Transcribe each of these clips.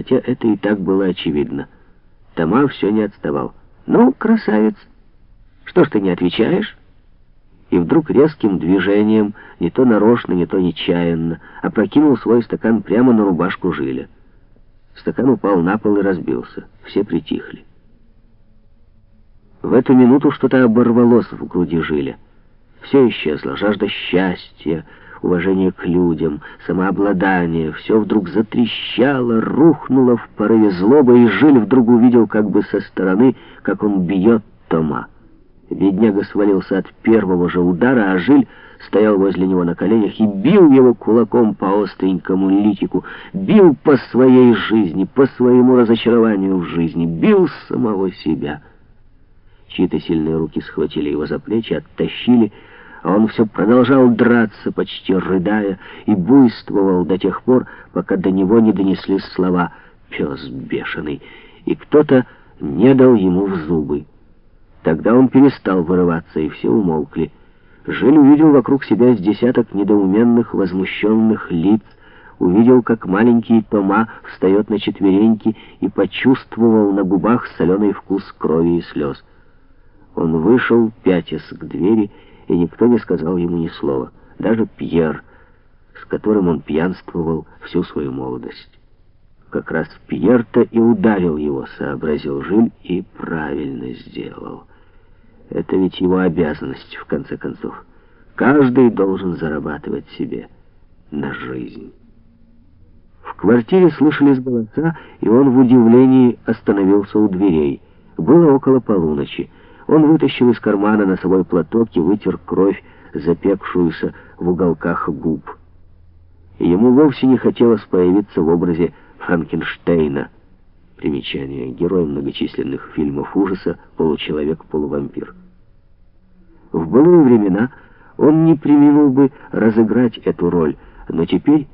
хотя это и так было очевидно. Тома все не отставал. «Ну, красавец, что ж ты не отвечаешь?» И вдруг резким движением, не то нарочно, не то нечаянно, опрокинул свой стакан прямо на рубашку Жиля. Стакан упал на пол и разбился. Все притихли. В эту минуту что-то оборвалось в груди Жиля. Все исчезло. Жажда счастья, уважение к людям, самообладание. Все вдруг затрещало, рухнуло в порыве злобы, и Жиль вдруг увидел как бы со стороны, как он бьет Тома. Бедняга свалился от первого же удара, а Жиль стоял возле него на коленях и бил его кулаком по остренькому литику, бил по своей жизни, по своему разочарованию в жизни, бил самого себя. Чьи-то сильные руки схватили его за плечи, оттащили, а он все продолжал драться, почти рыдая, и буйствовал до тех пор, пока до него не донеслись слова «пес бешеный», и кто-то не дал ему в зубы. Тогда он перестал вырываться, и все умолкли. Жиль увидел вокруг себя с десяток недоуменных, возмущенных лиц, увидел, как маленький Тома встает на четвереньки и почувствовал на губах соленый вкус крови и слез. Он вышел, пятясь к двери, и никто не сказал ему ни слова, даже Пьер, с которым он пьянствовал всю свою молодость. Как раз Пьер-то и ударил его, сообразил Жиль, и правильно сделал. Это ведь его обязанность, в конце концов. Каждый должен зарабатывать себе на жизнь. В квартире слышались голоса, и он в удивлении остановился у дверей. Было около полуночи. Он вытащил из кармана носовой платок и вытер кровь, запекшуюся в уголках губ. Ему вовсе не хотелось появиться в образе Франкенштейна. Примечание. Герой многочисленных фильмов ужаса, получеловек-полувампир. В былые времена он не применил бы разыграть эту роль, но теперь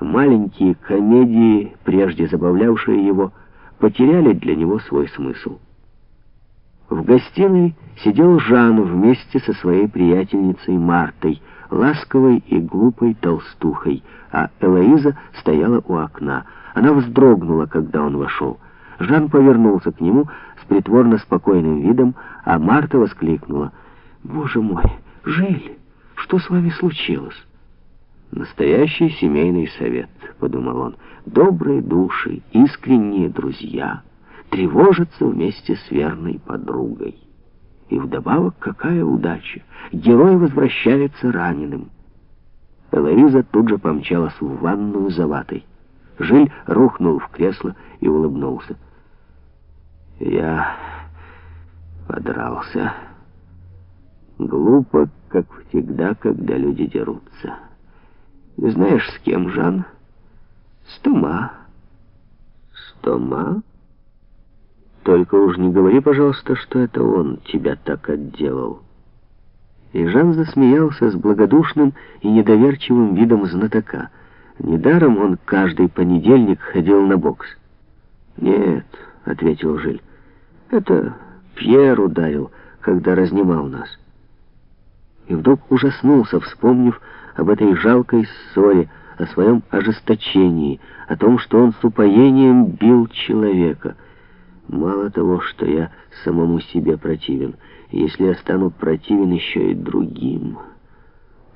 маленькие комедии, прежде забавлявшие его, потеряли для него свой смысл. В гостиной сидел Жан вместе со своей приятельницей Мартой, ласковой и глупой толстухой, а Элоиза стояла у окна. Она вздрогнула, когда он вошел. Жан повернулся к нему с притворно спокойным видом, а Марта воскликнула. «Боже мой, Жиль, что с вами случилось?» «Настоящий семейный совет», — подумал он. «Добрые души, искренние друзья» тревожится вместе с верной подругой. И вдобавок какая удача! Герой возвращается раненым. Элоиза тут же помчалась в ванную за ватой. Жиль рухнул в кресло и улыбнулся. Я подрался. Глупо, как всегда, когда люди дерутся. Знаешь, с кем, Жан? С Тома. С Тома? Только уж не говори, пожалуйста, что это он тебя так отделал. И Жан засмеялся с благодушным и недоверчивым видом знатока. Недаром он каждый понедельник ходил на бокс. «Нет», — ответил Жиль, — «это Пьер ударил, когда разнимал нас». И вдруг ужаснулся, вспомнив об этой жалкой ссоре, о своем ожесточении, о том, что он с упоением бил человека — Мало того, что я самому себе противен, если я стану противен еще и другим.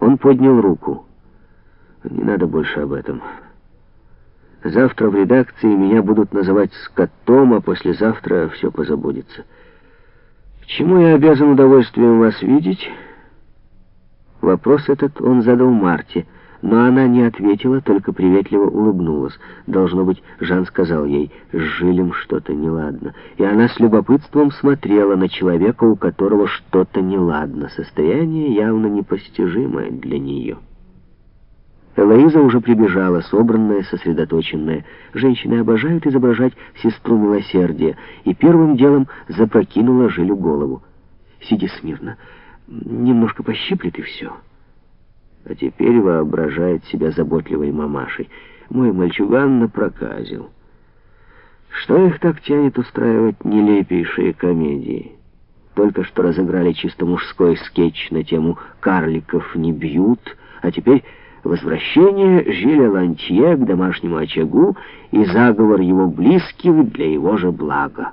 Он поднял руку. Не надо больше об этом. Завтра в редакции меня будут называть скотом, а послезавтра все позабудется. Чему я обязан удовольствием вас видеть? Вопрос этот он задал Марте — но она не ответила, только приветливо улыбнулась. Должно быть, Жан сказал ей, с Жилем что-то неладно. И она с любопытством смотрела на человека, у которого что-то неладно. Состояние явно непостижимое для нее. Элоиза уже прибежала, собранная, сосредоточенная. Женщины обожают изображать сестру милосердия, и первым делом запрокинула Жилю голову. «Сиди смирно, немножко пощиплет и все» а теперь воображает себя заботливой мамашей. Мой мальчуган напроказил. Что их так тянет устраивать нелепейшие комедии? Только что разыграли чисто мужской скетч на тему «Карликов не бьют», а теперь возвращение Жиля Лантье к домашнему очагу и заговор его близких для его же блага.